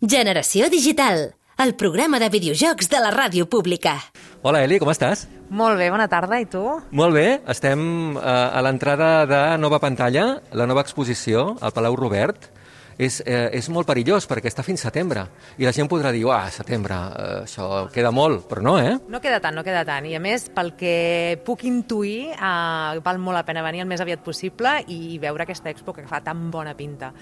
Generació Digital, el programa de videojocs de la ràdio pública. Hola, Eli, com estàs? Molt bé, bona tarda, i tu? Molt bé, estem eh, a l'entrada de Nova Pantalla, la nova exposició al Palau Robert. És, eh, és molt perillós perquè està fins setembre i la gent podrà dir, ah, setembre, eh, això queda molt, però no, eh? No queda tant, no queda tant. I a més, pel que puc intuir, eh, val molt la pena venir el més aviat possible i veure aquesta expo que fa tan bona pinta.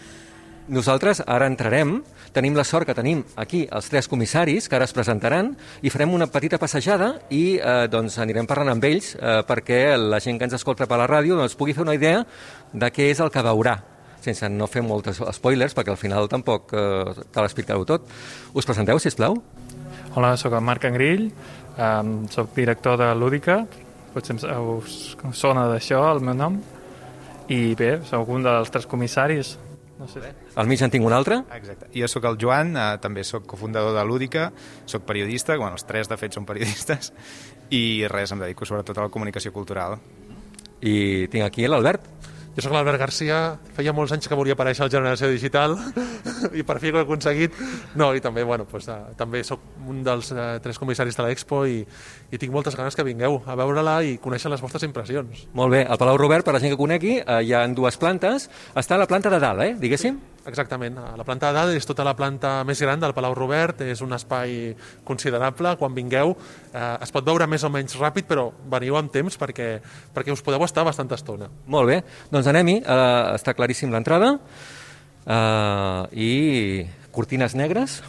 Nosaltres ara entrarem, tenim la sort que tenim aquí els tres comissaris que ara es presentaran i farem una petita passejada i eh, doncs anirem parlant amb ells eh, perquè la gent que ens escolta per la ràdio doncs, pugui fer una idea de què és el que veurà sense no fer moltes spoilers, perquè al final tampoc eh, cal explicar-ho tot. Us presenteu, si plau? Hola, sóc el Marc Angrill, um, sóc director de Lúdica, potser us sona d'això el meu nom, i bé, sóc un dels tres comissaris no sé. Al mig en tinc un altre? Exacte. Jo sóc el Joan, eh, també sóc cofundador de Lúdica, sóc periodista, bueno, els tres de fet són periodistes, i res, em dedico sobretot a la comunicació cultural. I tinc aquí l'Albert. Jo sóc l'Albert Garcia, feia molts anys que volia aparèixer al Generació Digital i per fi ho he aconseguit. No, i també, bueno, pues, uh, també sóc un dels uh, tres comissaris de l'Expo i, i tinc moltes ganes que vingueu a veure-la i conèixer les vostres impressions. Molt bé, el Palau Robert, per la gent que conegui, uh, hi ha dues plantes. Està a la planta de dalt, eh, diguéssim? Sí. Exactament. La planta de dalt és tota la planta més gran del Palau Robert, és un espai considerable. Quan vingueu eh, es pot veure més o menys ràpid, però veniu amb temps perquè, perquè us podeu estar bastanta estona. Molt bé, doncs anem-hi. Uh, està claríssim l'entrada. Uh, I cortines negres.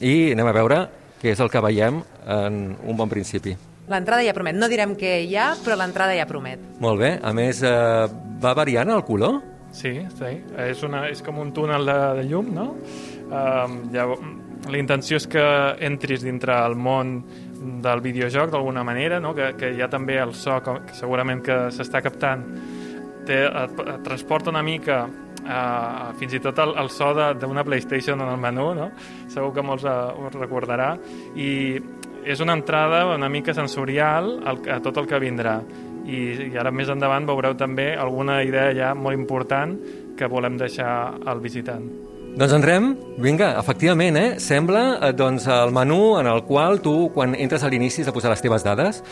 I anem a veure què és el que veiem en un bon principi. L'entrada ja promet. No direm què hi ha, però l'entrada ja promet. Molt bé. A més, uh, va variant el color? Sí, sí. És, una, és com un túnel de, de llum, no? Um, ja, la intenció és que entris dintre el món del videojoc d'alguna manera, no? que, que hi ha també el so que segurament que s'està captant té, et, et transporta una mica uh, fins i tot el, el so d'una PlayStation en el menú, no? segur que molts uh, ho recordarà, i és una entrada una mica sensorial al, a tot el que vindrà i, i ara més endavant veureu també alguna idea ja molt important que volem deixar al visitant. Doncs entrem, vinga, efectivament, eh? sembla eh, doncs, el menú en el qual tu, quan entres a l'inici, has de posar les teves dades,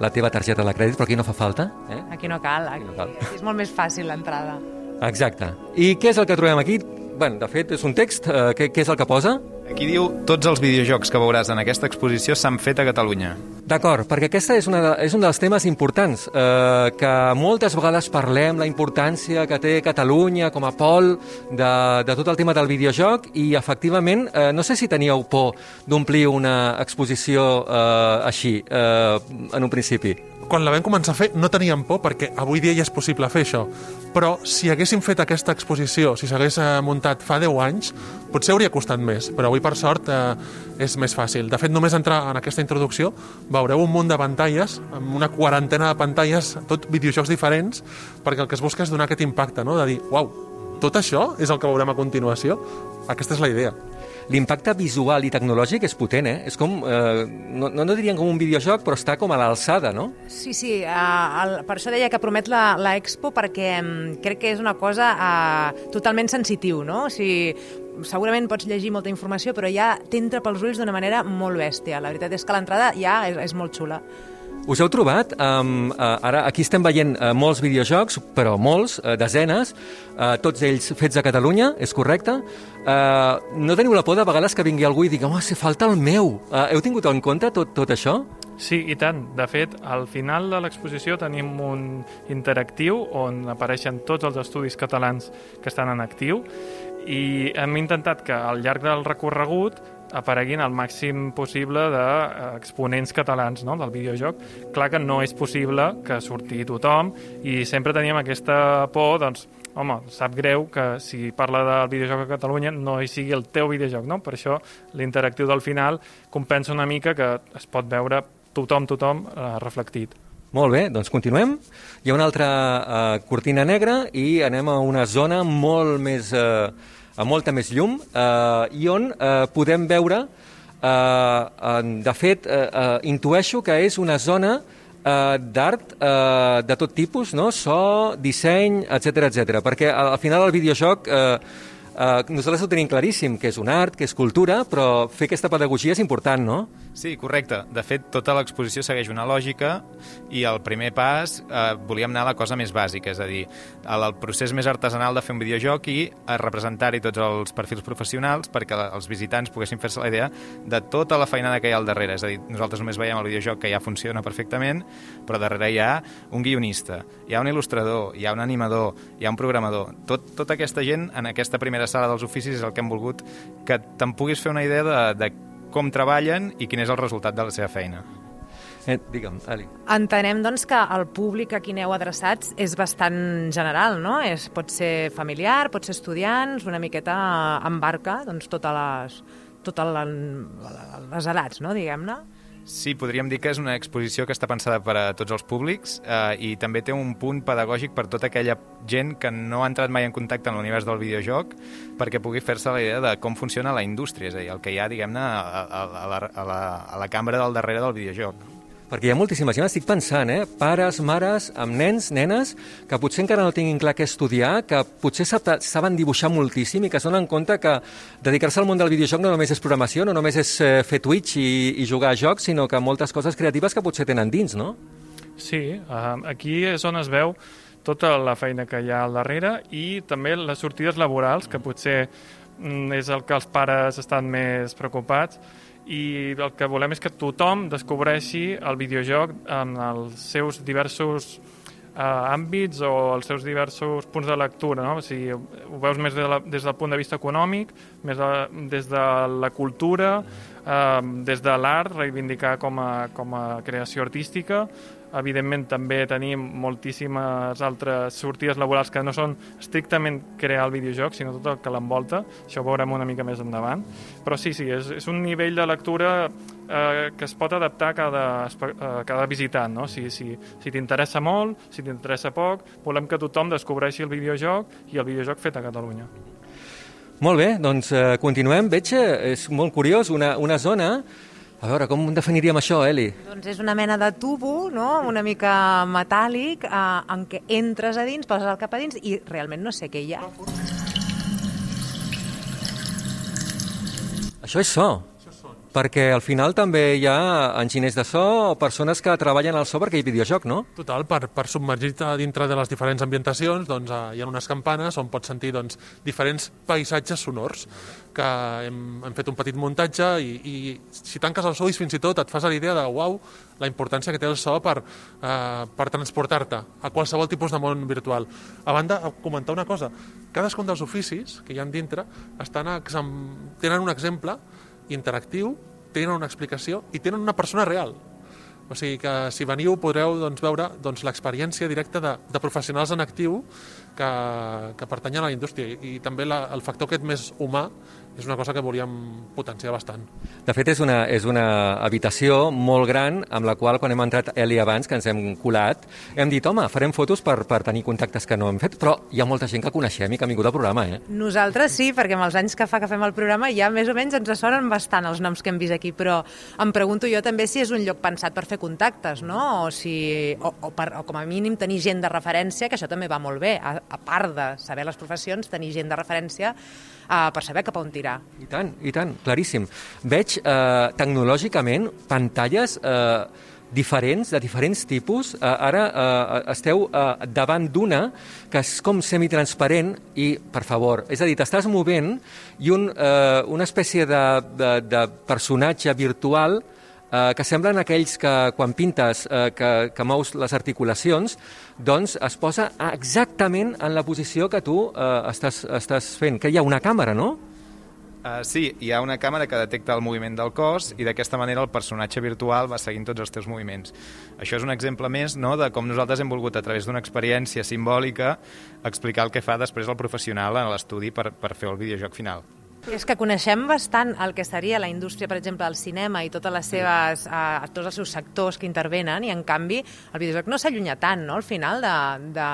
la teva targeta de crèdit, però aquí no fa falta. Eh? Aquí no cal, aquí, aquí no cal. és molt més fàcil l'entrada. Exacte. I què és el que trobem aquí? Bueno, de fet, és un text. Eh, què, què és el que posa? Aquí diu tots els videojocs que veuràs en aquesta exposició s'han fet a Catalunya. D'acord, perquè aquesta és, una de, és un dels temes importants, eh, que moltes vegades parlem la importància que té Catalunya com a pol de, de tot el tema del videojoc i efectivament, eh, no sé si teníeu por d'omplir una exposició eh, així, eh, en un principi quan la vam començar a fer no teníem por perquè avui dia ja és possible fer això. Però si haguéssim fet aquesta exposició, si s'hagués eh, muntat fa 10 anys, potser hauria costat més, però avui per sort eh, és més fàcil. De fet, només entrar en aquesta introducció veureu un munt de pantalles, amb una quarantena de pantalles, tot videojocs diferents, perquè el que es busca és donar aquest impacte, no? de dir, uau, tot això és el que veurem a continuació? Aquesta és la idea l'impacte visual i tecnològic és potent, eh? És com, eh, no, no diríem com un videojoc, però està com a l'alçada, no? Sí, sí, uh, el, per això deia que promet la, la Expo, perquè um, crec que és una cosa uh, totalment sensitiu, no? O sigui, segurament pots llegir molta informació, però ja t'entra pels ulls d'una manera molt bèstia. La veritat és que l'entrada ja és, és molt xula. Us heu trobat, um, uh, ara aquí estem veient uh, molts videojocs, però molts, uh, desenes, uh, tots ells fets a Catalunya, és correcte? Uh, no teniu la por de vegades que vingui algú i digui, home, se falta el meu. Uh, heu tingut en compte tot, tot això? Sí, i tant. De fet, al final de l'exposició tenim un interactiu on apareixen tots els estudis catalans que estan en actiu i hem intentat que al llarg del recorregut apareguin el màxim possible d'exponents catalans no, del videojoc. Clar que no és possible que surti tothom i sempre teníem aquesta por, doncs, home, sap greu que si parla del videojoc a Catalunya no hi sigui el teu videojoc, no? Per això l'interactiu del final compensa una mica que es pot veure tothom, tothom eh, reflectit. Molt bé, doncs continuem. Hi ha una altra eh, cortina negra i anem a una zona molt més... Eh, amb molta més llum eh, i on eh, podem veure, eh, de fet, eh, eh, intueixo que és una zona eh, d'art eh, de tot tipus, no? so, disseny, etc etc. perquè al final el videojoc eh, Uh, nosaltres ho tenim claríssim, que és un art, que és cultura, però fer aquesta pedagogia és important, no? Sí, correcte. De fet, tota l'exposició segueix una lògica i el primer pas eh, volíem anar a la cosa més bàsica, és a dir, al el procés més artesanal de fer un videojoc i a representar-hi tots els perfils professionals perquè els visitants poguessin fer-se la idea de tota la feinada que hi ha al darrere. És a dir, nosaltres només veiem el videojoc que ja funciona perfectament, però darrere hi ha un guionista, hi ha un il·lustrador, hi ha un animador, hi ha un programador. Tot, tota aquesta gent en aquesta primera sala dels oficis és el que hem volgut que te'n puguis fer una idea de, de com treballen i quin és el resultat de la seva feina. Eh, digue'm, Ali. Entenem, doncs, que el públic a qui aneu adreçats és bastant general, no? És, pot ser familiar, pot ser estudiants, una miqueta embarca doncs, totes les, totes les, les edats, no?, diguem-ne. Sí, podríem dir que és una exposició que està pensada per a tots els públics eh, i també té un punt pedagògic per tota aquella gent que no ha entrat mai en contacte amb l'univers del videojoc perquè pugui fer-se la idea de com funciona la indústria, és a dir, el que hi ha, diguem-ne, a, a, a, la, a, la, a la cambra del darrere del videojoc. Perquè hi ha moltíssima gent, estic pensant, eh? Pares, mares, amb nens, nenes, que potser encara no tinguin clar què estudiar, que potser saben dibuixar moltíssim i que es donen compte que dedicar-se al món del videojoc no només és programació, no només és eh, fer Twitch i, i jugar a jocs, sinó que moltes coses creatives que potser tenen dins, no? Sí, uh, aquí és on es veu tota la feina que hi ha al darrere i també les sortides laborals, que potser mm, és el que els pares estan més preocupats, i el que volem és que tothom descobreixi el videojoc en els seus diversos eh, àmbits o els seus diversos punts de lectura. No? O sigui, ho veus més de la, des del punt de vista econòmic, més de, des de la cultura, eh, des de l'art, reivindicar com a, com a creació artística, Evidentment, també tenim moltíssimes altres sortides laborals que no són estrictament crear el videojoc, sinó tot el que l'envolta. Això ho veurem una mica més endavant. Però sí, sí, és, és un nivell de lectura eh, que es pot adaptar a cada, a cada visitant. No? Si, si, si t'interessa molt, si t'interessa poc, volem que tothom descobreixi el videojoc i el videojoc fet a Catalunya. Molt bé, doncs eh, continuem. Veig, és molt curiós, una, una zona a veure, com definiríem això, Eli? Doncs és una mena de tubo, no?, una mica metàl·lic, eh, en què entres a dins, poses el cap a dins i realment no sé què hi ha. Això és so perquè al final també hi ha enginyers de so o persones que treballen al so perquè hi videojoc, no? Total, per, per submergir-te dintre de les diferents ambientacions doncs, eh, hi ha unes campanes on pots sentir doncs, diferents paisatges sonors que hem, hem fet un petit muntatge i, i si tanques els ulls fins i tot et fas a l'idea de uau, la importància que té el so per, eh, per transportar-te a qualsevol tipus de món virtual. A banda, comentar una cosa, cadascun dels oficis que hi ha dintre estan tenen un exemple interactiu, tenen una explicació i tenen una persona real. O sigui que si veniu podreu doncs, veure doncs, l'experiència directa de, de professionals en actiu que, que pertanyen a la indústria i, i també la, el factor aquest més humà és una cosa que volíem potenciar bastant. De fet, és una, és una habitació molt gran amb la qual, quan hem entrat Eli abans, que ens hem colat, hem dit, home, farem fotos per, per tenir contactes que no hem fet, però hi ha molta gent que coneixem i que ha vingut al programa, eh? Nosaltres sí, perquè amb els anys que fa que fem el programa ja més o menys ens sonen bastant els noms que hem vist aquí, però em pregunto jo també si és un lloc pensat per fer contactes, no? O, si, o, o, per, o com a mínim tenir gent de referència, que això també va molt bé, a, a part de saber les professions, tenir gent de referència uh, per saber cap on tirar. I tant, i tant, claríssim. Veig eh, tecnològicament pantalles eh, diferents, de diferents tipus. Uh, ara uh, esteu uh, davant d'una que és com semitransparent i, per favor, és a dir, t'estàs movent i un, uh, una espècie de, de, de personatge virtual eh, que semblen aquells que quan pintes eh, que, que mous les articulacions, doncs es posa exactament en la posició que tu eh, estàs, estàs fent, que hi ha una càmera, no? Uh, sí, hi ha una càmera que detecta el moviment del cos i d'aquesta manera el personatge virtual va seguint tots els teus moviments. Això és un exemple més no, de com nosaltres hem volgut, a través d'una experiència simbòlica, explicar el que fa després el professional en l'estudi per, per fer el videojoc final. És que coneixem bastant el que seria la indústria, per exemple, del cinema i totes les seves, eh, tots els seus sectors que intervenen, i en canvi el videojoc no s'allunya tant, no?, al final, de, de,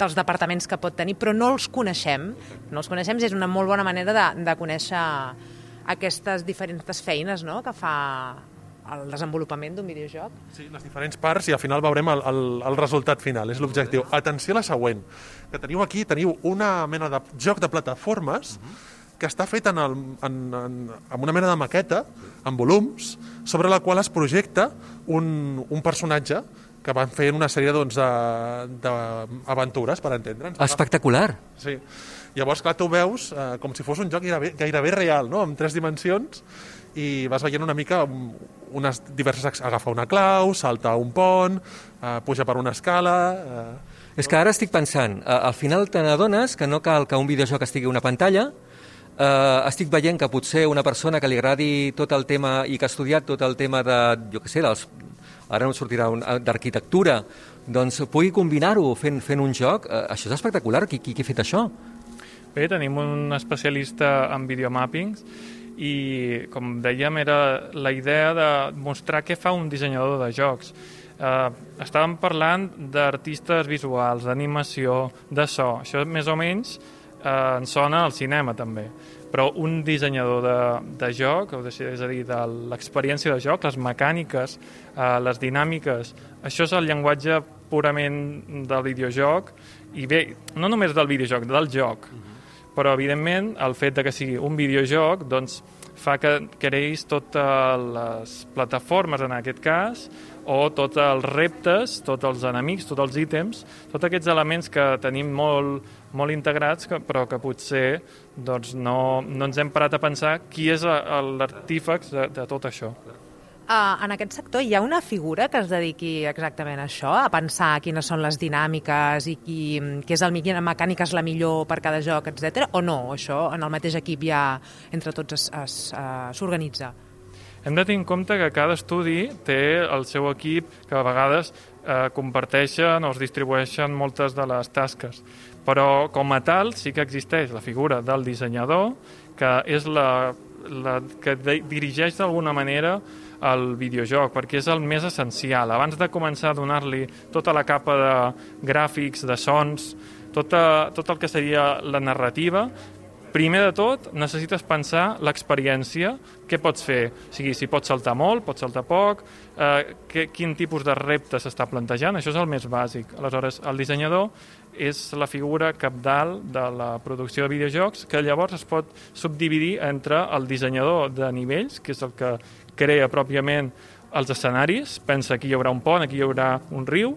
dels departaments que pot tenir, però no els coneixem. No els coneixem i és una molt bona manera de, de conèixer aquestes diferents feines no?, que fa el desenvolupament d'un videojoc? Sí, les diferents parts i al final veurem el, el, el resultat final, és l'objectiu. Atenció a la següent, que teniu aquí, teniu una mena de joc de plataformes que està fet en, el, en, en, en una mena de maqueta, en volums, sobre la qual es projecta un, un personatge que van fer una sèrie doncs, d'aventures, per entendre'ns. Espectacular. Sí. Llavors, clar, tu veus eh, com si fos un joc gairebé, gairebé real, no? amb tres dimensions, i vas veient una mica um, unes diverses... Agafa una clau, salta un pont, eh, puja per una escala... Eh, És que ara estic pensant, al final te n'adones que no cal que un videojoc estigui a una pantalla, eh, estic veient que potser una persona que li agradi tot el tema i que ha estudiat tot el tema de, jo què sé, dels, ara no sortirà, eh, d'arquitectura, doncs pugui combinar-ho fent, fent un joc. Eh, això és espectacular. Qui, qui, qui ha fet això? Bé, tenim un especialista en videomappings i, com dèiem, era la idea de mostrar què fa un dissenyador de jocs. Uh, estàvem parlant d'artistes visuals, d'animació, de so. Això més o menys uh, ens sona al cinema també. Però un dissenyador de, de joc, és a dir, de l'experiència de joc, les mecàniques, uh, les dinàmiques, això és el llenguatge purament del videojoc i bé, no només del videojoc, del joc. Però, evidentment, el fet de que sigui un videojoc doncs, fa que creïs totes les plataformes, en aquest cas, o tots els reptes, tots els enemics, tots els ítems, tots aquests elements que tenim molt, molt integrats, que, però que potser doncs, no, no ens hem parat a pensar qui és el- l'artífex de, de tot això. Uh, en aquest sector hi ha una figura que es dediqui exactament a això, a pensar quines són les dinàmiques i qui, què és el, quina mecànica és la millor per cada joc, etc. o no? Això en el mateix equip ja entre tots es- es, uh, s'organitza? Hem de tenir en compte que cada estudi té el seu equip que a vegades eh, comparteixen o es distribueixen moltes de les tasques. Però com a tal sí que existeix la figura del dissenyador, que és la, la que dirigeix d'alguna manera el videojoc, perquè és el més essencial. Abans de començar a donar-li tota la capa de gràfics, de sons, tota, tot el que seria la narrativa, Primer de tot, necessites pensar l'experiència, què pots fer, o sigui, si pots saltar molt, pots saltar poc, eh, que, quin tipus de repte s'està plantejant, això és el més bàsic. Aleshores, el dissenyador és la figura capdalt de la producció de videojocs, que llavors es pot subdividir entre el dissenyador de nivells, que és el que crea pròpiament els escenaris, pensa aquí hi haurà un pont, aquí hi haurà un riu,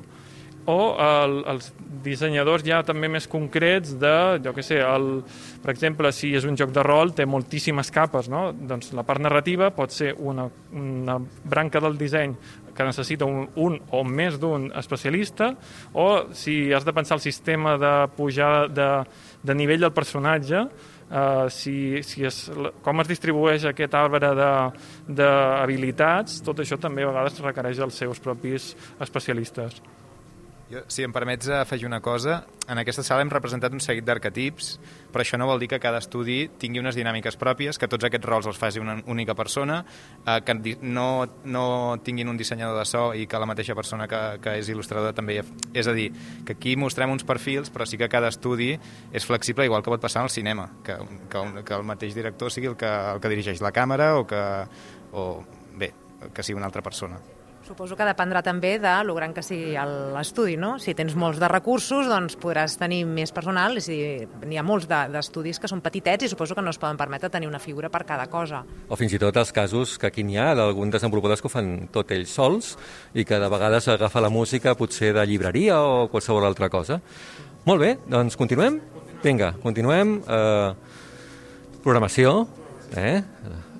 o el, els dissenyadors ja també més concrets de, jo què sé, el, per exemple, si és un joc de rol, té moltíssimes capes, no? Doncs la part narrativa pot ser una, una branca del disseny que necessita un, un o més d'un especialista, o si has de pensar el sistema de pujar de, de nivell del personatge, Uh, si, si es, com es distribueix aquest arbre d'habilitats, tot això també a vegades requereix els seus propis especialistes. Jo, si em permets afegir una cosa, en aquesta sala hem representat un seguit d'arquetips, però això no vol dir que cada estudi tingui unes dinàmiques pròpies, que tots aquests rols els faci una única persona, eh, que no, no tinguin un dissenyador de so i que la mateixa persona que, que és il·lustradora també... És a dir, que aquí mostrem uns perfils, però sí que cada estudi és flexible, igual que pot passar al cinema, que, que, un- que el mateix director sigui el que, el que dirigeix la càmera o que... O, bé, que sigui una altra persona. Suposo que dependrà també de lo gran que sigui l'estudi, no? Si tens molts de recursos, doncs podràs tenir més personal, i si n'hi ha molts de- d'estudis que són petitets i suposo que no es poden permetre tenir una figura per cada cosa. O fins i tot els casos que aquí n'hi ha d'alguns desenvolupadors que ho fan tot ells sols i que de vegades agafa la música potser de llibreria o qualsevol altra cosa. Molt bé, doncs continuem? Vinga, continuem. Eh, programació. Eh?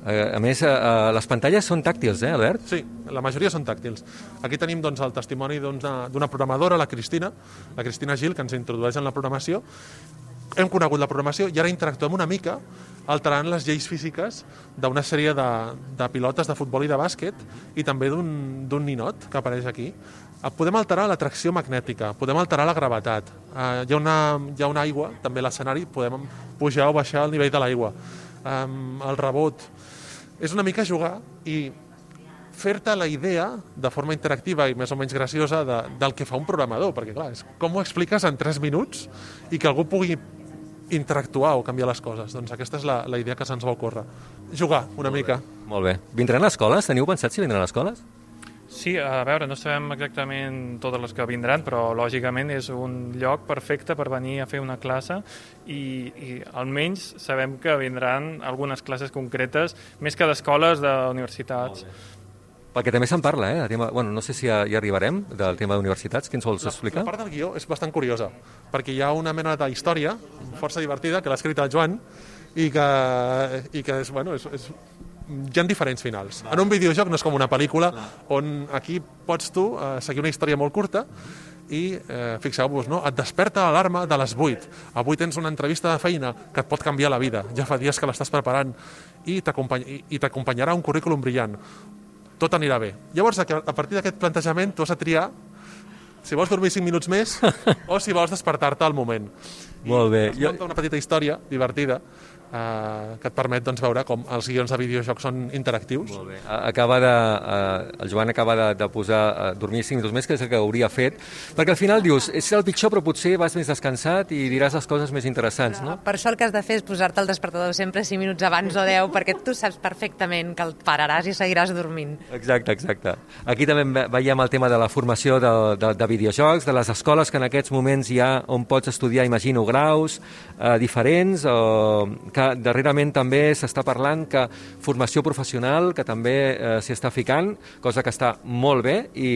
Eh, A més, eh, les pantalles són tàctils, eh, Albert? Sí, la majoria són tàctils. Aquí tenim doncs, el testimoni d'una programadora, la Cristina, la Cristina Gil, que ens introdueix en la programació. Hem conegut la programació i ara interactuem una mica alterant les lleis físiques d'una sèrie de, de pilotes de futbol i de bàsquet i també d'un ninot que apareix aquí. Eh, Podem alterar l'atracció magnètica, podem alterar la gravetat. Eh, hi, ha una, hi ha una aigua, també l'escenari, podem pujar o baixar el nivell de l'aigua. Um, el rebot. És una mica jugar i fer-te la idea de forma interactiva i més o menys graciosa de, del que fa un programador, perquè clar, és com ho expliques en 3 minuts i que algú pugui interactuar o canviar les coses. Doncs aquesta és la, la idea que se'ns va ocórrer. Jugar una mica. Molt bé. Vindran a escoles? Teniu pensat si vindran a escoles? Sí, a veure, no sabem exactament totes les que vindran, però lògicament és un lloc perfecte per venir a fer una classe i, i almenys sabem que vindran algunes classes concretes, més que d'escoles, d'universitats. Perquè també se'n parla, eh? Tema, bueno, no sé si ja, ja arribarem del tema d'universitats. Qui ens vols explicar? La part del guió és bastant curiosa, perquè hi ha una mena de història força divertida que l'ha escrit el Joan i que, i que és, bueno, és, és, hi ha diferents finals. En un videojoc no és com una pel·lícula on aquí pots tu eh, seguir una història molt curta i eh, fixeu-vos, no? et desperta l'alarma de les 8. Avui tens una entrevista de feina que et pot canviar la vida. Ja fa dies que l'estàs preparant i t'acompany- i- i t'acompanyarà un currículum brillant. Tot anirà bé. Llavors, a partir d'aquest plantejament, tu has de triar si vols dormir 5 minuts més o si vols despertar-te al moment. Molt bé. Es Jo- una petita història divertida eh, que et permet doncs, veure com els guions de videojocs són interactius. Molt bé. A- Acaba de, eh, el Joan acaba de, de posar eh, dormir 5 minuts més, que és el que hauria fet, perquè al final dius, és el pitjor, però potser vas més descansat i diràs les coses més interessants, no? Per això el que has de fer és posar-te el despertador sempre 5 minuts abans o 10, perquè tu saps perfectament que el pararàs i seguiràs dormint. Exacte, exacte. Aquí també ve- veiem el tema de la formació de, de, de videojocs, de les escoles que en aquests moments hi ha on pots estudiar, imagino, graus eh, diferents, o que darrerament també s'està parlant que formació professional, que també eh, s'hi està ficant, cosa que està molt bé, i,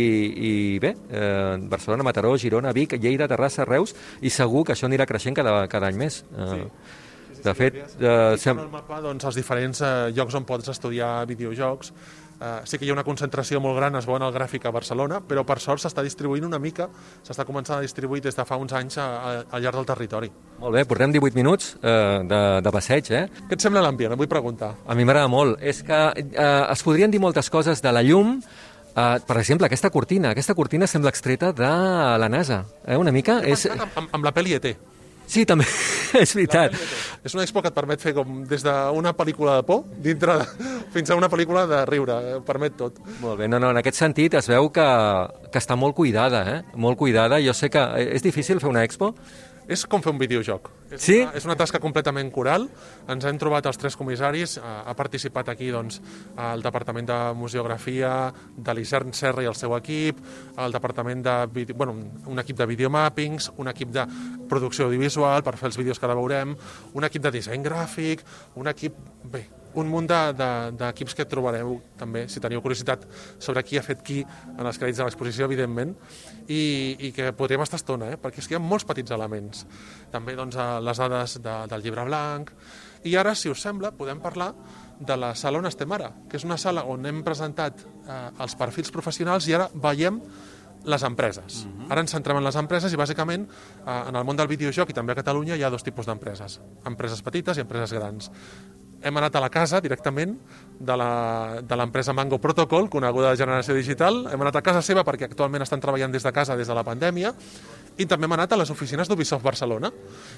i bé, eh, Barcelona, Mataró, Girona, Vic, Lleida, Terrassa, Reus, i segur que això anirà creixent cada, cada any més. Eh, de fet, eh, Sem... sem... el mapa doncs, els diferents eh, llocs on pots estudiar videojocs. Eh, sí que hi ha una concentració molt gran, es veu en el gràfic a Barcelona, però per sort s'està distribuint una mica, s'està començant a distribuir des de fa uns anys al llarg del territori. molt bé, portem 18 minuts eh, de, de passeig, eh? Què et sembla l'ambient? Et vull preguntar. A mi m'agrada molt. És que eh, es podrien dir moltes coses de la llum, eh, per exemple, aquesta cortina. Aquesta cortina sembla extreta de la NASA, eh, una mica. He És... amb, amb, amb la pel·li E.T. Sí, també, és veritat. És una expo que et permet fer com des d'una pel·lícula de por dintre de, fins a una pel·lícula de riure, eh, permet tot. Molt bé, no, no, en aquest sentit es veu que, que està molt cuidada, eh? Molt cuidada. Jo sé que eh, és difícil fer una expo. És com fer un videojoc. És Sí? Una, és una tasca completament coral. Ens hem trobat els tres comissaris. Ha, ha participat aquí doncs, el Departament de Museografia, de l'Isern Serra i el seu equip, el Departament de... Bueno, un equip de videomappings, un equip de producció audiovisual per fer els vídeos que ara veurem, un equip de disseny gràfic, un equip... Bé, un munt de- de- d'equips que trobareu també, si teniu curiositat sobre qui ha fet qui en els crèdits de l'exposició, evidentment, i, i que podríem estar estona, eh? perquè és que hi ha molts petits elements. També doncs, eh, les dades de, del llibre blanc. I ara, si us sembla, podem parlar de la sala on estem ara, que és una sala on hem presentat eh, els perfils professionals i ara veiem les empreses. Uh -huh. Ara ens centrem en les empreses i bàsicament eh, en el món del videojoc i també a Catalunya hi ha dos tipus d'empreses. Empreses petites i empreses grans hem anat a la casa directament de l'empresa Mango Protocol, coneguda de generació digital. Hem anat a casa seva perquè actualment estan treballant des de casa des de la pandèmia i també hem anat a les oficines d'Ubisoft Barcelona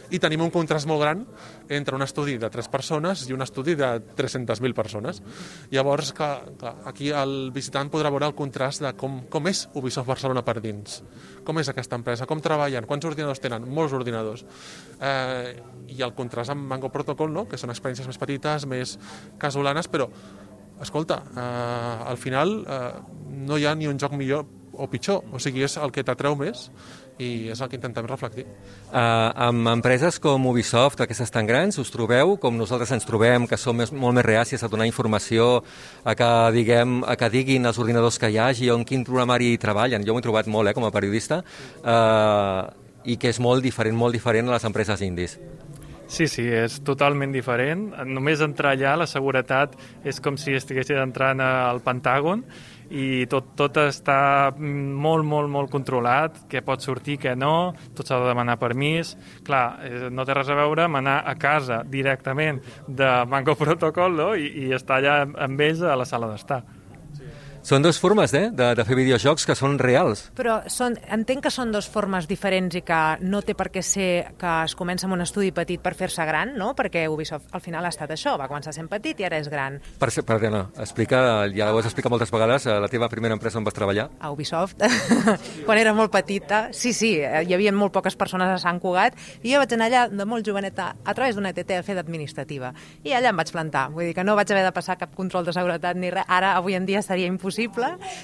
i tenim un contrast molt gran entre un estudi de 3 persones i un estudi de 300.000 persones. Llavors, clar, clar, aquí el visitant podrà veure el contrast de com, com és Ubisoft Barcelona per dins, com és aquesta empresa, com treballen, quants ordinadors tenen, molts ordinadors. Eh, I el contrast amb Mango Protocol, no? que són experiències més petites, més casolanes, però escolta, eh, al final eh, no hi ha ni un joc millor o pitjor, o sigui, és el que t'atreu més i és el que intentem reflectir. Uh, amb empreses com Ubisoft, aquestes tan grans, us trobeu com nosaltres ens trobem, que som més, molt més reàcies a donar informació, a que, diguem, a que diguin els ordinadors que hi hagi o en quin programari treballen. Jo m'ho he trobat molt eh, com a periodista uh, i que és molt diferent, molt diferent a les empreses indis. Sí, sí, és totalment diferent. Només entrar allà, la seguretat és com si estiguessis entrant al Pentàgon i tot, tot està molt, molt, molt controlat, què pot sortir, què no, tot s'ha de demanar permís. Clar, eh, no té res a veure amb anar a casa directament de Mango Protocol no? I, i estar allà amb ells a la sala d'estar. Són dues formes eh, de, de fer videojocs que són reals. Però són, entenc que són dues formes diferents i que no té per què ser que es comença amb un estudi petit per fer-se gran, no? Perquè Ubisoft al final ha estat això, va començar sent petit i ara és gran. Per, perdona, explica, ja ho has explicat moltes vegades, eh, la teva primera empresa on vas treballar. a Ubisoft, quan era molt petita. Sí, sí, eh, hi havia molt poques persones a Sant Cugat i jo vaig anar allà de molt joveneta a través d'una ETT a fer d'administrativa. I allà em vaig plantar. Vull dir que no vaig haver de passar cap control de seguretat ni res. Ara, avui en dia, seria impossible.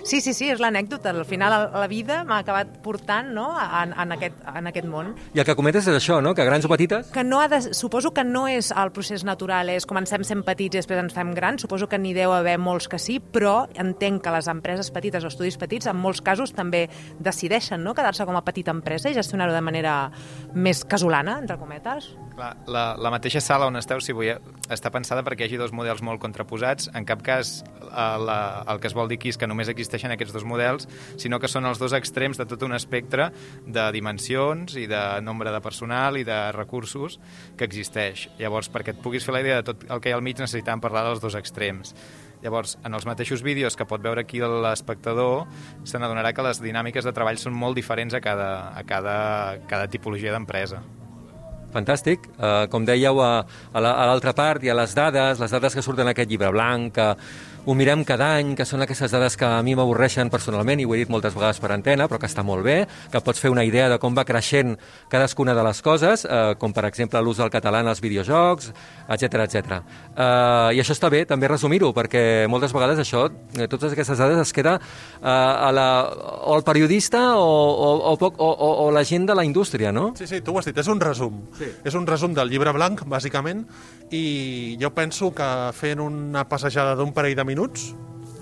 Sí, sí, sí, és l'anècdota. Al final, la- la vida m'ha acabat portant no, en, en, aquest, en aquest món. I el que comentes és això, no? que grans o petites Que no ha de, suposo que no és el procés natural, és comencem sent petits i després ens fem grans, suposo que n'hi deu haver molts que sí, però entenc que les empreses petites o estudis petits en molts casos també decideixen no, quedar-se com a petita empresa i gestionar-ho de manera més casolana, entre cometes. Clar, la, la mateixa sala on esteu, si vull, està pensada perquè hi hagi dos models molt contraposats. En cap cas el, la, el que es vol dir és que només existeixen aquests dos models, sinó que són els dos extrems de tot un espectre de dimensions i de nombre de personal i de recursos que existeix. Llavors, perquè et puguis fer la idea de tot el que hi ha al mig, necessitàvem parlar dels dos extrems. Llavors, en els mateixos vídeos que pot veure aquí l'espectador, se n'adonarà que les dinàmiques de treball són molt diferents a cada, a cada, cada tipologia d'empresa. Fantàstic. Uh, com dèieu, a, a a l'altra part hi ha les dades, les dades que surten en aquest llibre blanc, que ho mirem cada any, que són aquestes dades que a mi m'avorreixen personalment, i ho he dit moltes vegades per antena, però que està molt bé, que pots fer una idea de com va creixent cadascuna de les coses, eh, com per exemple l'ús del català en els videojocs, etc etc. Uh, I això està bé, també resumir-ho, perquè moltes vegades això, eh, totes aquestes dades es queda uh, a la, o el periodista o, o, o, poc, o, o, o la gent de la indústria, no? Sí, sí, tu ho has dit, és un resum. Sí. És un resum del llibre blanc, bàsicament, i jo penso que fent una passejada d'un parell de minuts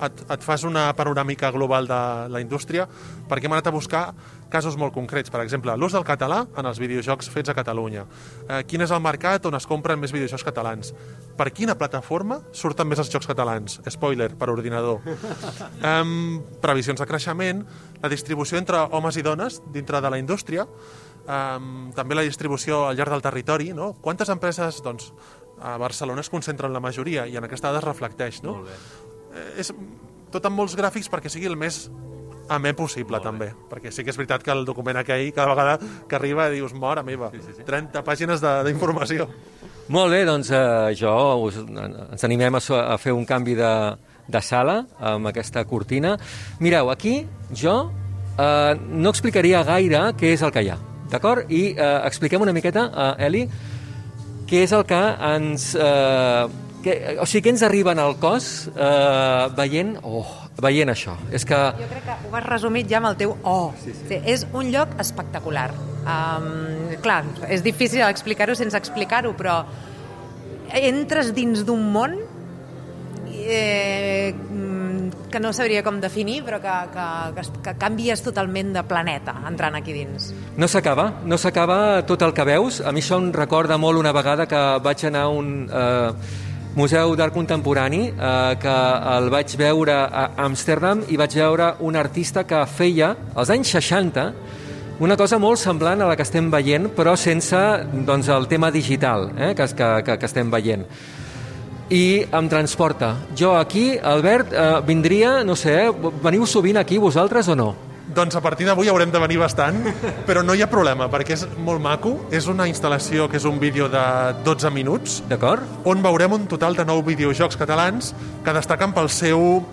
et, et fas una panoràmica global de la indústria perquè hem anat a buscar casos molt concrets. Per exemple, l'ús del català en els videojocs fets a Catalunya. Eh, quin és el mercat on es compren més videojocs catalans? Per quina plataforma surten més els jocs catalans? Spoiler, per ordinador. um, previsions de creixement, la distribució entre homes i dones dintre de la indústria, um, també la distribució al llarg del territori, no? Quantes empreses, doncs, a Barcelona es concentren la majoria i en aquesta dada es reflecteix, no? Molt bé. Eh, és tot amb molts gràfics perquè sigui el més amè possible, també. Perquè sí que és veritat que el document aquell, cada vegada que arriba, dius, mora meva, sí, sí, sí. 30 pàgines de- d'informació. Molt bé, doncs eh, jo us, ens animem a, a fer un canvi de, de sala amb aquesta cortina. Mireu, aquí jo eh, no explicaria gaire què és el que hi ha, d'acord? I eh, expliquem una miqueta, eh, Eli, què és el que ens... Eh, que, o sigui, què ens arriba al cos eh, veient, oh, veient això? És que... Jo crec que ho has resumit ja amb el teu oh. Sí, sí. Sí, és un lloc espectacular. Um, clar, és difícil explicar-ho sense explicar-ho, però entres dins d'un món eh, que no sabria com definir, però que, que, que, que canvies totalment de planeta entrant aquí dins. No s'acaba, no s'acaba tot el que veus. A mi això em recorda molt una vegada que vaig anar a un eh, museu d'art contemporani eh, que el vaig veure a Amsterdam i vaig veure un artista que feia, als anys 60, una cosa molt semblant a la que estem veient, però sense doncs, el tema digital eh, que, que, que, estem veient i em transporta. Jo aquí, Albert, eh, vindria, no sé, veniu sovint aquí vosaltres o no? Doncs a partir d'avui haurem de venir bastant, però no hi ha problema, perquè és molt maco. És una instal·lació que és un vídeo de 12 minuts, D'acord? on veurem un total de 9 videojocs catalans que destaquen pel seu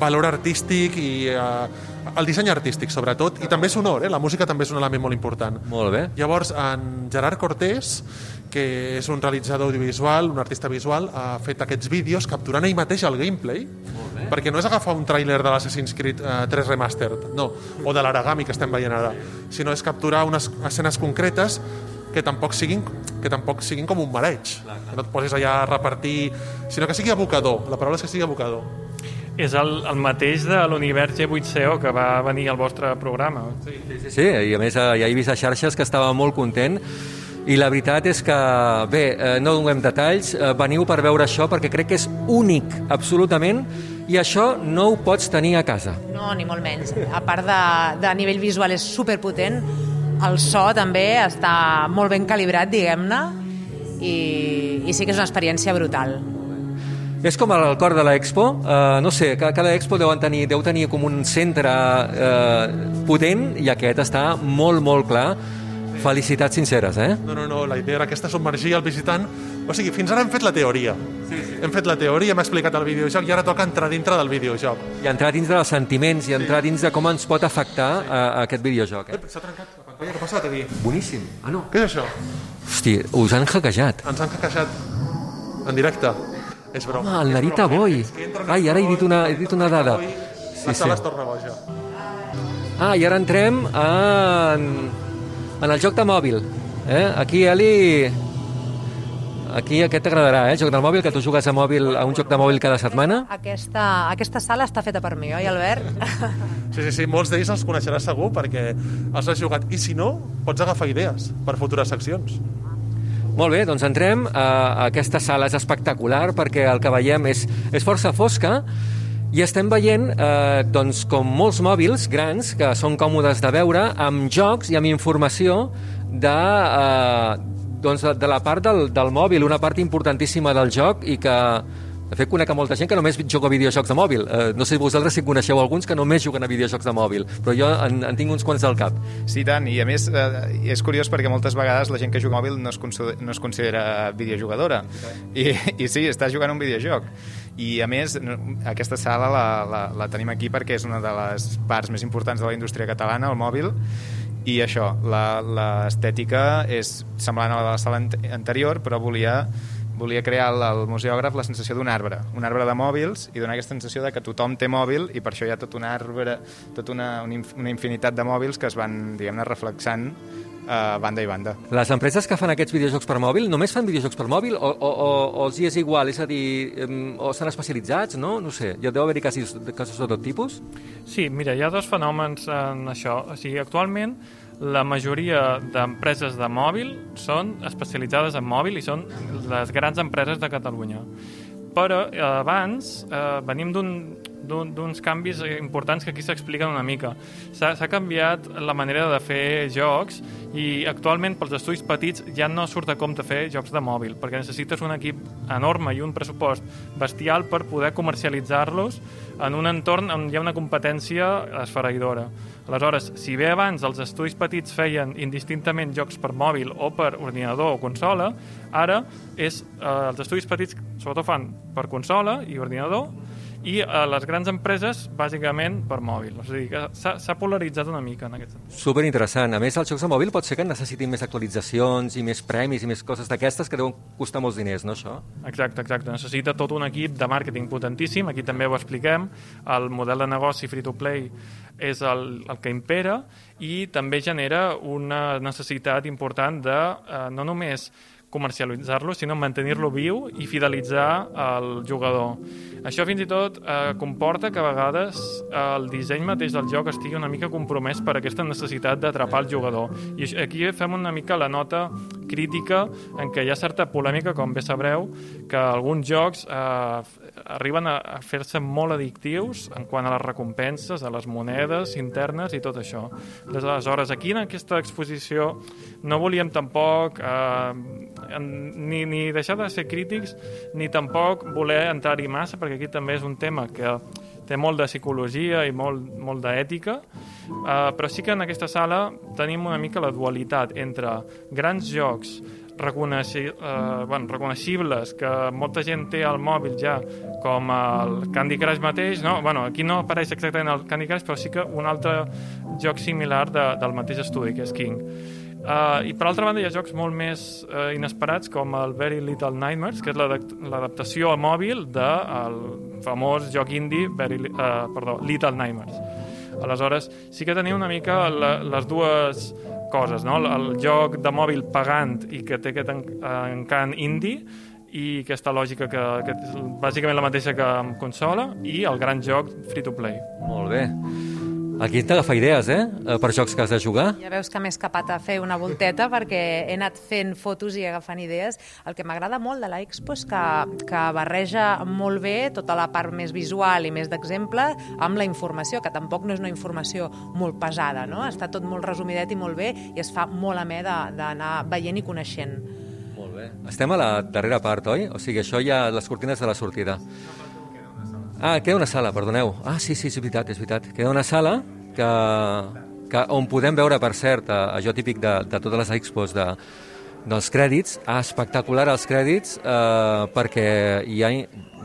valor artístic i eh, el disseny artístic, sobretot, i també sonor, eh? la música també és un element molt important. Molt bé. Llavors, en Gerard Cortés, que és un realitzador audiovisual, un artista visual, ha fet aquests vídeos capturant ell mateix el gameplay, perquè no és agafar un tràiler de l'Assassin's Creed eh, 3 Remastered, no, o de l'Aragami que estem veient ara, sinó és capturar unes escenes concretes que tampoc siguin, que tampoc siguin com un mareig, que no et posis allà a repartir, sinó que sigui abocador, la paraula és que sigui abocador. És el, el mateix de l'univers G8CO que va venir al vostre programa. Sí. Sí, sí, i a més eh, ja he vist a xarxes que estava molt content i la veritat és que, bé, eh, no donem detalls, eh, veniu per veure això perquè crec que és únic, absolutament, i això no ho pots tenir a casa. No, ni molt menys. A part de, de a nivell visual és superpotent, el so també està molt ben calibrat, diguem-ne, i, i sí que és una experiència brutal. És com al cor de l'Expo, uh, no sé, ca- cada Expo deu tenir, deu tenir com un centre uh, potent i aquest està molt, molt clar. Felicitats sinceres, eh? No, no, no, la idea era aquesta, submergir el visitant. O sigui, fins ara hem fet la teoria. Sí, sí. Hem fet la teoria, hem explicat el videojoc i ara toca entrar dintre del videojoc. I entrar dins dels sentiments i entrar dins de com ens pot afectar uh, aquest videojoc. Eh? S'ha trencat la pantalla, què ha passat aquí? Boníssim. Ah, no. Què és això? Hosti, us han hackejat. Ens han hackejat en directe. És broma. Home, el Narita Boy. Ai, ara he dit una, he dit una dada. Sí, la sala es torna boja. Ah, i ara entrem en, en el joc de mòbil. Eh? Aquí, Eli... Aquí aquest t'agradarà, eh? El joc del mòbil, que tu jugues a, mòbil, a un joc de mòbil cada setmana. Aquesta, aquesta sala està feta per mi, oi, Albert? Sí, sí, sí, molts d'ells els coneixeràs segur perquè els has jugat. I si no, pots agafar idees per futures seccions. Molt bé, doncs entrem. Uh, aquesta sala és espectacular perquè el que veiem és, és força fosca i estem veient eh, doncs, com molts mòbils grans que són còmodes de veure amb jocs i amb informació de, eh, doncs, de la part del, del mòbil, una part importantíssima del joc i que de fet, conec a molta gent que només juga a videojocs de mòbil. Eh, no sé vosaltres si coneixeu alguns que només juguen a videojocs de mòbil, però jo en, en tinc uns quants al cap. Sí, tant, i a més eh, és curiós perquè moltes vegades la gent que juga a mòbil no es, no es considera videojugadora. I, I sí, està jugant un videojoc. I a més, aquesta sala la, la, la tenim aquí perquè és una de les parts més importants de la indústria catalana, el mòbil, i això, l'estètica és semblant a la de la sala ante- anterior, però volia volia crear al, museògraf la sensació d'un arbre, un arbre de mòbils i donar aquesta sensació de que tothom té mòbil i per això hi ha tot un arbre, tota una, una infinitat de mòbils que es van, diguem-ne, reflexant a banda i banda. Les empreses que fan aquests videojocs per mòbil només fan videojocs per mòbil o, o, o, o els hi és igual? És a dir, o estan especialitzats, no? No sé, ja deu haver-hi casos, casos de tot tipus? Sí, mira, hi ha dos fenòmens en això. O sigui, actualment la majoria d'empreses de mòbil són especialitzades en mòbil i són les grans empreses de Catalunya. Però eh, abans eh, venim d'un- d'uns canvis importants que aquí s'expliquen una mica. S'ha canviat la manera de fer jocs i actualment pels estudis petits ja no surt a compte fer jocs de mòbil perquè necessites un equip enorme i un pressupost bestial per poder comercialitzar-los en un entorn on hi ha una competència esfereïdora. Aleshores, si bé abans els estudis petits feien indistintament jocs per mòbil o per ordinador o consola, ara és, eh, els estudis petits sobretot fan per consola i ordinador i eh, les grans empreses bàsicament per mòbil. O sigui que s'ha polaritzat una mica en aquest sentit. Super interessant. A més, els jocs de mòbil pot ser que necessitin més actualitzacions i més premis i més coses d'aquestes que deuen costar molts diners, no, això? Exacte, exacte. Necessita tot un equip de màrqueting potentíssim, aquí també ho expliquem, el model de negoci free-to-play és el, el que impera i també genera una necessitat important de eh, no només comercialitzar-lo, sinó mantenir-lo viu i fidelitzar el jugador. Això fins i tot eh, comporta que a vegades eh, el disseny mateix del joc estigui una mica compromès per aquesta necessitat d'atrapar el jugador. I aquí fem una mica la nota crítica en què hi ha certa polèmica, com bé sabreu, que alguns jocs eh, arriben a, a fer-se molt addictius en quant a les recompenses, a les monedes internes i tot això. Aleshores, aquí en aquesta exposició no volíem tampoc eh, ni, ni deixar de ser crítics ni tampoc voler entrar-hi massa perquè aquí també és un tema que té molt de psicologia i molt, molt d'ètica, uh, però sí que en aquesta sala tenim una mica la dualitat entre grans jocs reconeixi, uh, bueno, reconeixibles que molta gent té al mòbil ja com el Candy Crush mateix no? bueno, aquí no apareix exactament el Candy Crush però sí que un altre joc similar de, del mateix estudi que és King Uh, I per altra banda hi ha jocs molt més uh, inesperats com el Very Little Nightmares, que és l'adapt- l'adaptació a mòbil del famós joc indie Very, uh, perdó, Little Nightmares. Aleshores, sí que teniu una mica la, les dues coses, no? El, el joc de mòbil pagant i que té aquest en, encant indie i aquesta lògica que, que és bàsicament la mateixa que amb consola i el gran joc free-to-play. Molt bé. Aquí hem d'agafar idees, eh? Per jocs que has de jugar. Ja veus que m'he escapat a fer una volteta perquè he anat fent fotos i agafant idees. El que m'agrada molt de l'Expo és que, que barreja molt bé tota la part més visual i més d'exemple amb la informació, que tampoc no és una informació molt pesada, no? Està tot molt resumidet i molt bé i es fa molt amè d'anar veient i coneixent. Molt bé. Estem a la darrera part, oi? O sigui, això ja les cortines de la sortida. Ah, queda una sala, perdoneu. Ah, sí, sí, és veritat, és veritat. Queda una sala que, que on podem veure, per cert, allò típic de, de totes les expos de, dels crèdits, ah, espectacular els crèdits, eh, perquè hi ha,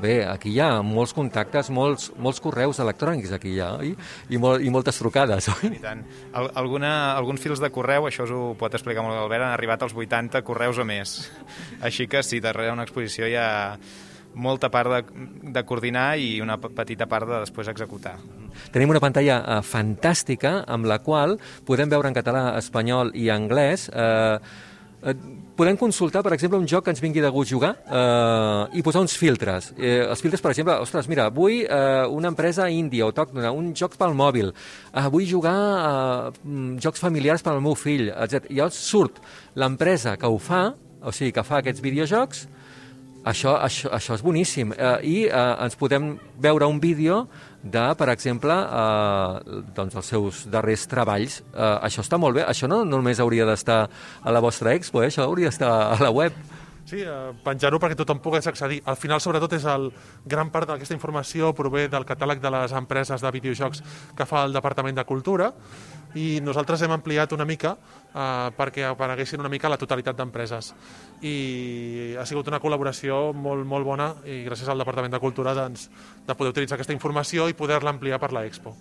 bé, aquí hi ha molts contactes, molts, molts correus electrònics aquí hi ha, oi? I, molt, i moltes trucades, oi? I tant. Al, alguna, alguns fils de correu, això us ho pot explicar molt l'Albert, han arribat als 80 correus o més. Així que sí, darrere una exposició hi ha molta part de, de coordinar i una petita part de després executar. Tenim una pantalla eh, fantàstica amb la qual podem veure en català, espanyol i anglès eh, eh, podem consultar, per exemple, un joc que ens vingui de gust jugar eh, i posar uns filtres. Eh, els filtres, per exemple, ostres, mira, vull eh, una empresa índia autòctona, un joc pel mòbil, eh, vull jugar eh, jocs familiars per al meu fill, etc. Llavors surt l'empresa que ho fa, o sigui, que fa aquests videojocs, això, això, això és boníssim. Eh, I eh, ens podem veure un vídeo de, per exemple, eh, doncs els seus darrers treballs. Eh, això està molt bé. Això no, no només hauria d'estar a la vostra expo, eh? això hauria d'estar a la web. Sí, eh, penjar-ho perquè tothom pogués accedir. Al final, sobretot, és el gran part d'aquesta informació prové del catàleg de les empreses de videojocs que fa el Departament de Cultura i nosaltres hem ampliat una mica eh, perquè apareguessin una mica la totalitat d'empreses. I ha sigut una col·laboració molt, molt bona i gràcies al Departament de Cultura doncs, de poder utilitzar aquesta informació i poder-la ampliar per la Expo.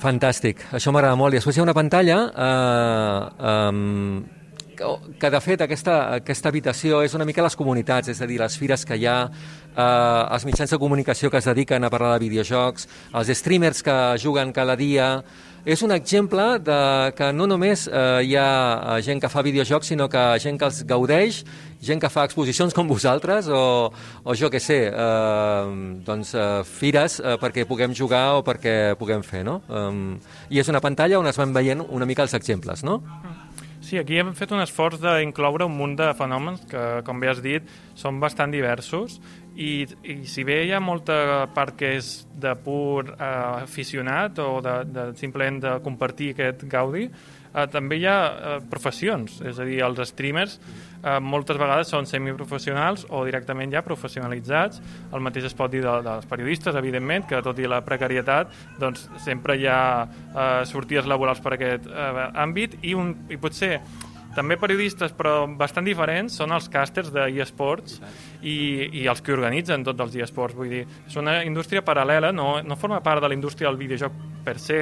Fantàstic, això m'agrada molt. I després hi ha una pantalla eh, eh, que de fet aquesta, aquesta habitació és una mica les comunitats, és a dir, les fires que hi ha, eh, els mitjans de comunicació que es dediquen a parlar de videojocs, els streamers que juguen cada dia, és un exemple de que no només eh, hi ha eh, gent que fa videojocs, sinó que gent que els gaudeix, gent que fa exposicions com vosaltres o, o jo que sé, eh, doncs eh, fires eh, perquè puguem jugar o perquè puguem fer, no? Um, I és una pantalla on es van veient una mica els exemples, no? Sí, aquí hem fet un esforç d'incloure un munt de fenòmens que, com bé has dit, són bastant diversos i, i si bé hi ha molta part que és de pur eh, aficionat o de, de simplement de compartir aquest gaudi, eh, també hi ha eh, professions, és a dir, els streamers eh, moltes vegades són semiprofessionals o directament ja professionalitzats. El mateix es pot dir de, dels periodistes, evidentment, que tot i la precarietat doncs, sempre hi ha eh, sortides laborals per aquest eh, àmbit i, un, i potser també periodistes, però bastant diferents, són els càsters d'eSports i, i els que organitzen tots els eSports. Vull dir, és una indústria paral·lela, no, no forma part de la indústria del videojoc per se,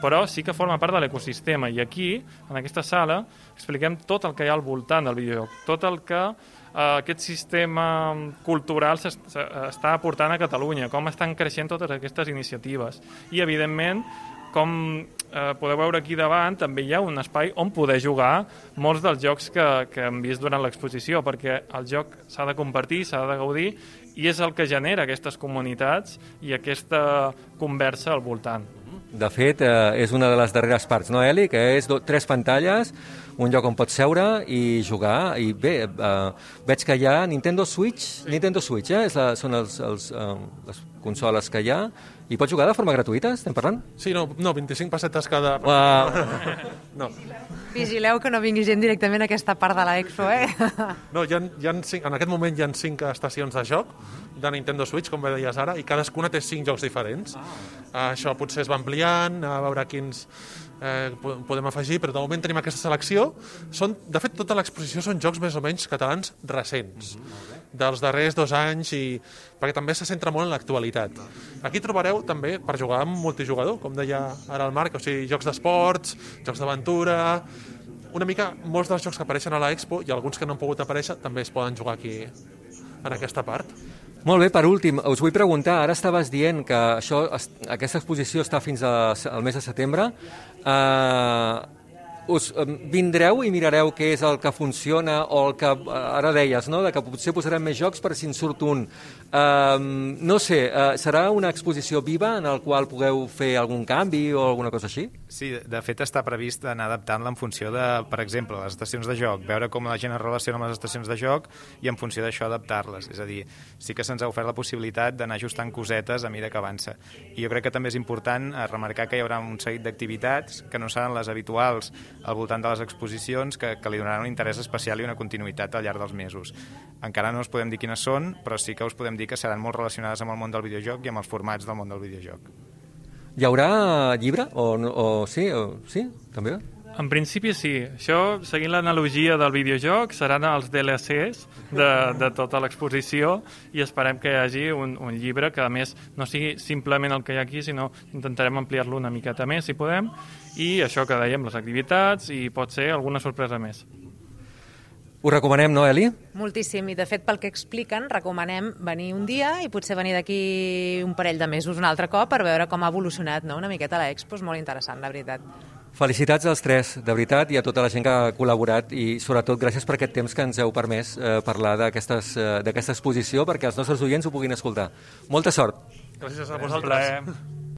però sí que forma part de l'ecosistema. I aquí, en aquesta sala, expliquem tot el que hi ha al voltant del videojoc, tot el que eh, aquest sistema cultural està aportant a Catalunya, com estan creixent totes aquestes iniciatives. I, evidentment, com eh, podeu veure aquí davant, també hi ha un espai on poder jugar molts dels jocs que, que hem vist durant l'exposició, perquè el joc s'ha de compartir, s'ha de gaudir, i és el que genera aquestes comunitats i aquesta conversa al voltant. De fet, eh, és una de les darreres parts, no, Eli? Que és do, tres pantalles, un lloc on pots seure i jugar, i bé, eh, veig que hi ha Nintendo Switch, sí. Nintendo Switch, eh? És la, són els, els, eh, les consoles que hi ha, i pots jugar de forma gratuïta, estem parlant? Sí, no, no 25 pessetes cada... Wow. no. Vigileu que no vingui gent directament a aquesta part de l'Expo, eh? No, hi ha, hi ha cinc, en aquest moment hi ha cinc estacions de joc de Nintendo Switch, com bé deies ara, i cadascuna té cinc jocs diferents. Ah. Això potser es va ampliant, a veure quins eh, podem afegir, però de moment tenim aquesta selecció. Són, de fet, tota l'exposició són jocs més o menys catalans recents. Mm -hmm dels darrers dos anys i perquè també se centra molt en l'actualitat. Aquí trobareu també per jugar amb multijugador, com deia ara el Marc, o sigui, jocs d'esports, jocs d'aventura, una mica molts dels jocs que apareixen a l'Expo i alguns que no han pogut aparèixer també es poden jugar aquí en aquesta part. Molt bé, per últim, us vull preguntar, ara estaves dient que això, aquesta exposició està fins a, al mes de setembre. Eh, us vindreu i mirareu què és el que funciona o el que ara deies, no? de que potser posarem més jocs per si en surt un Um, no sé, uh, serà una exposició viva en el qual pugueu fer algun canvi o alguna cosa així? Sí, de fet està previst anar adaptant-la en funció de, per exemple, les estacions de joc, veure com la gent es relaciona amb les estacions de joc i en funció d'això adaptar-les. És a dir, sí que se'ns ha ofert la possibilitat d'anar ajustant cosetes a mesura que avança. I jo crec que també és important eh, remarcar que hi haurà un seguit d'activitats que no seran les habituals al voltant de les exposicions que, que li donaran un interès especial i una continuïtat al llarg dels mesos. Encara no us podem dir quines són, però sí que us podem dir que seran molt relacionades amb el món del videojoc i amb els formats del món del videojoc. Hi haurà llibre? O, o sí? O, sí? També? En principi sí. Això, seguint l'analogia del videojoc, seran els DLCs de, de tota l'exposició i esperem que hi hagi un, un llibre que, a més, no sigui simplement el que hi ha aquí, sinó intentarem ampliar-lo una miqueta més, si podem, i això que dèiem, les activitats, i pot ser alguna sorpresa més. Ho recomanem, no, Eli? Moltíssim, i de fet pel que expliquen recomanem venir un dia i potser venir d'aquí un parell de mesos un altre cop per veure com ha evolucionat no? una miqueta l'expo, és molt interessant, la veritat. Felicitats als tres, de veritat, i a tota la gent que ha col·laborat i sobretot gràcies per aquest temps que ens heu permès eh, parlar eh, d'aquesta exposició perquè els nostres oients ho puguin escoltar. Molta sort! Gràcies a vosaltres.